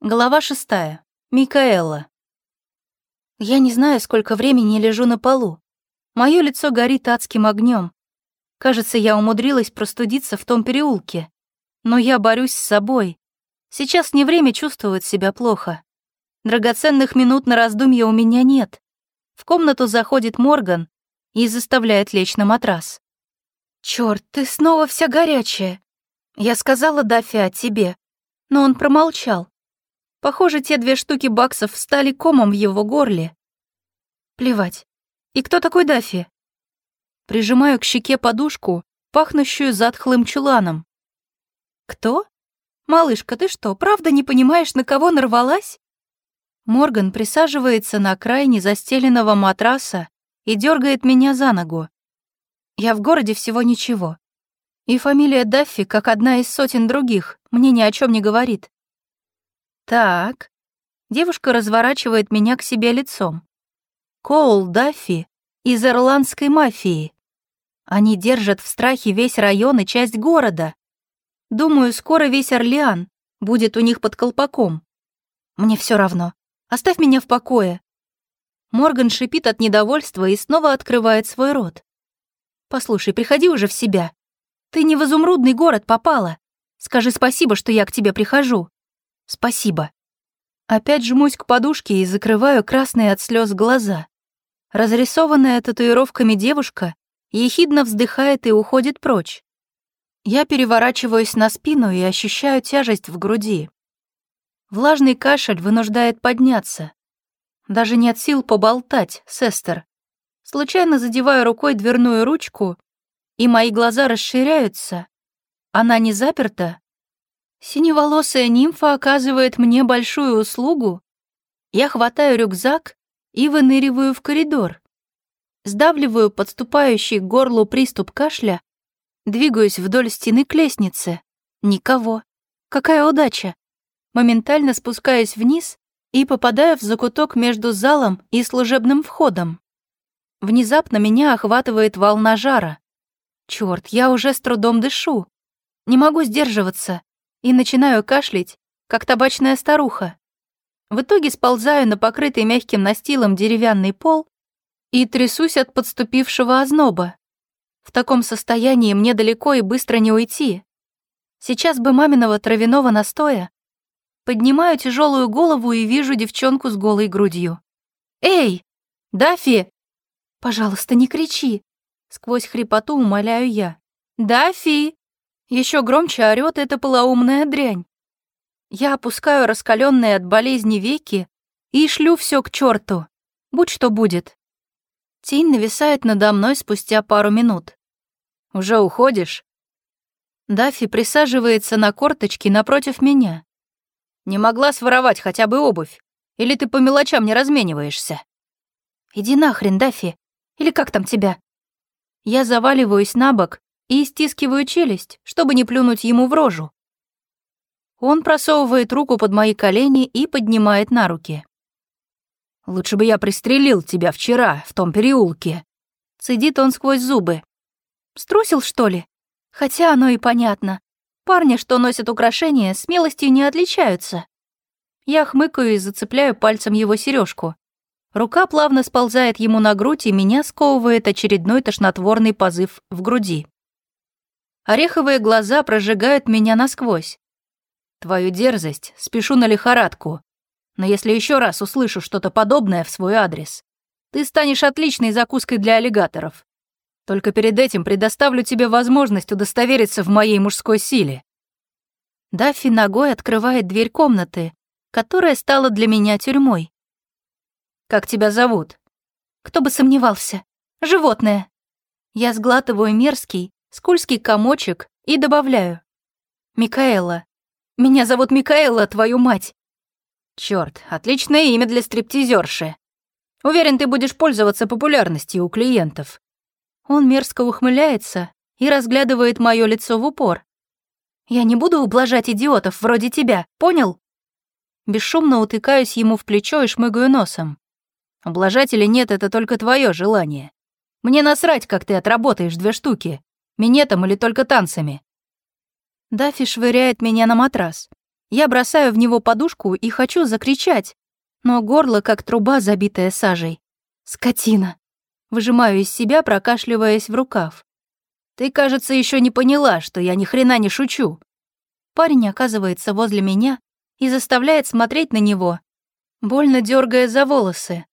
Глава шестая. Микаэла. Я не знаю, сколько времени лежу на полу. Моё лицо горит адским огнем. Кажется, я умудрилась простудиться в том переулке. Но я борюсь с собой. Сейчас не время чувствовать себя плохо. Драгоценных минут на раздумье у меня нет. В комнату заходит Морган и заставляет лечь на матрас. Чёрт, ты снова вся горячая. Я сказала Даффи о тебе, но он промолчал. Похоже, те две штуки баксов стали комом в его горле. Плевать. И кто такой Даффи? Прижимаю к щеке подушку, пахнущую затхлым чуланом. Кто? Малышка, ты что, правда не понимаешь, на кого нарвалась? Морган присаживается на край застеленного матраса и дергает меня за ногу. Я в городе всего ничего. И фамилия Даффи, как одна из сотен других, мне ни о чем не говорит. Так. Девушка разворачивает меня к себе лицом. Коул Даффи из ирландской мафии. Они держат в страхе весь район и часть города. Думаю, скоро весь Орлеан будет у них под колпаком. Мне все равно. Оставь меня в покое. Морган шипит от недовольства и снова открывает свой рот. Послушай, приходи уже в себя. Ты не в изумрудный город попала. Скажи спасибо, что я к тебе прихожу. Спасибо. Опять жмусь к подушке и закрываю красные от слез глаза. Разрисованная татуировками девушка ехидно вздыхает и уходит прочь. Я переворачиваюсь на спину и ощущаю тяжесть в груди. Влажный кашель вынуждает подняться. Даже нет сил поболтать, сестер. Случайно задеваю рукой дверную ручку, и мои глаза расширяются. Она не заперта, Синеволосая нимфа оказывает мне большую услугу. Я хватаю рюкзак и выныриваю в коридор. Сдавливаю подступающий к горлу приступ кашля, двигаюсь вдоль стены к лестнице. Никого. Какая удача. Моментально спускаюсь вниз и попадаю в закуток между залом и служебным входом. Внезапно меня охватывает волна жара. Чёрт, я уже с трудом дышу. Не могу сдерживаться и начинаю кашлять, как табачная старуха. В итоге сползаю на покрытый мягким настилом деревянный пол и трясусь от подступившего озноба. В таком состоянии мне далеко и быстро не уйти. Сейчас бы маминого травяного настоя. Поднимаю тяжелую голову и вижу девчонку с голой грудью. «Эй, Дафи!» «Пожалуйста, не кричи!» Сквозь хрипоту умоляю я. «Дафи!» Еще громче орёт эта полоумная дрянь. Я опускаю раскаленные от болезни веки и шлю все к черту. Будь что будет. Тень нависает надо мной спустя пару минут. «Уже уходишь?» Даффи присаживается на корточки напротив меня. «Не могла своровать хотя бы обувь? Или ты по мелочам не размениваешься?» «Иди нахрен, Даффи. Или как там тебя?» Я заваливаюсь на бок и стискиваю челюсть, чтобы не плюнуть ему в рожу. Он просовывает руку под мои колени и поднимает на руки. «Лучше бы я пристрелил тебя вчера, в том переулке», — цедит он сквозь зубы. «Струсил, что ли? Хотя оно и понятно. Парни, что носят украшения, смелостью не отличаются». Я хмыкаю и зацепляю пальцем его сережку. Рука плавно сползает ему на грудь, и меня сковывает очередной тошнотворный позыв в груди. Ореховые глаза прожигают меня насквозь. Твою дерзость спешу на лихорадку. Но если еще раз услышу что-то подобное в свой адрес, ты станешь отличной закуской для аллигаторов. Только перед этим предоставлю тебе возможность удостовериться в моей мужской силе. Даффи ногой открывает дверь комнаты, которая стала для меня тюрьмой. «Как тебя зовут?» «Кто бы сомневался. Животное». Я сглатываю мерзкий, скользкий комочек и добавляю. «Микаэла. Меня зовут Микаэла, твою мать!» Черт, отличное имя для стриптизерши. Уверен, ты будешь пользоваться популярностью у клиентов». Он мерзко ухмыляется и разглядывает мое лицо в упор. «Я не буду ублажать идиотов вроде тебя, понял?» Бесшумно утыкаюсь ему в плечо и шмыгаю носом. «Ублажать или нет, это только твое желание. Мне насрать, как ты отработаешь две штуки. Минетом или только танцами?» Даффи швыряет меня на матрас. Я бросаю в него подушку и хочу закричать, но горло как труба, забитая сажей. Скотина. Выжимаю из себя, прокашливаясь в рукав. Ты, кажется, еще не поняла, что я ни хрена не шучу. Парень оказывается возле меня и заставляет смотреть на него, больно дергая за волосы.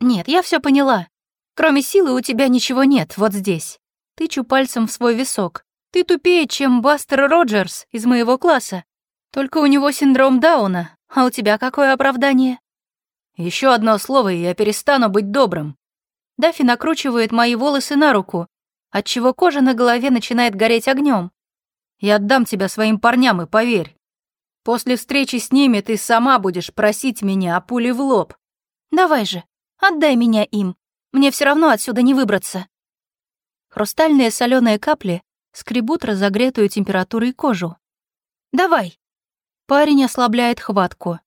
Нет, я все поняла. Кроме силы у тебя ничего нет, вот здесь. Тычу пальцем в свой висок. Ты тупее, чем Бастер Роджерс из моего класса. Только у него синдром Дауна, а у тебя какое оправдание? Еще одно слово, и я перестану быть добрым. Дафи накручивает мои волосы на руку, отчего кожа на голове начинает гореть огнем. Я отдам тебя своим парням, и поверь. После встречи с ними ты сама будешь просить меня о пуле в лоб. Давай же, отдай меня им. Мне все равно отсюда не выбраться. Хрустальные соленые капли скребут разогретую температурой кожу. Давай. Парень ослабляет хватку.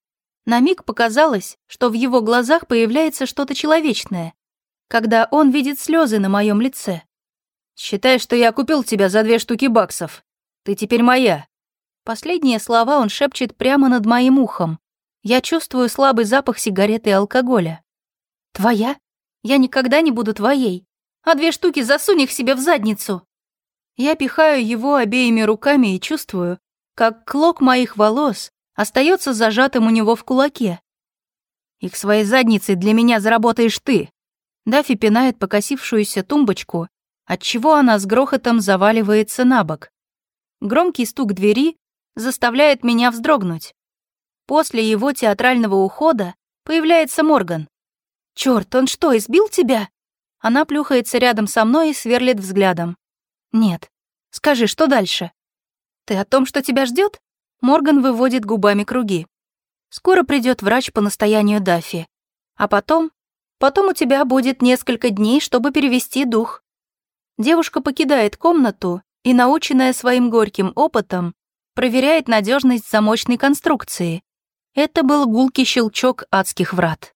На миг показалось, что в его глазах появляется что-то человечное, когда он видит слезы на моем лице. «Считай, что я купил тебя за две штуки баксов. Ты теперь моя». Последние слова он шепчет прямо над моим ухом. Я чувствую слабый запах сигареты и алкоголя. «Твоя? Я никогда не буду твоей. А две штуки засунь их себе в задницу». Я пихаю его обеими руками и чувствую, как клок моих волос остается зажатым у него в кулаке. «Их своей задницей для меня заработаешь ты». Дафи пинает покосившуюся тумбочку отчего она с грохотом заваливается на бок. Громкий стук двери заставляет меня вздрогнуть. После его театрального ухода появляется Морган. «Чёрт, он что, избил тебя?» Она плюхается рядом со мной и сверлит взглядом. «Нет. Скажи, что дальше?» «Ты о том, что тебя ждет? Морган выводит губами круги. «Скоро придет врач по настоянию Даффи. А потом... Потом у тебя будет несколько дней, чтобы перевести дух. Девушка покидает комнату и, наученная своим горьким опытом, проверяет надежность замочной конструкции. Это был гулкий щелчок адских врат.